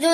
ذو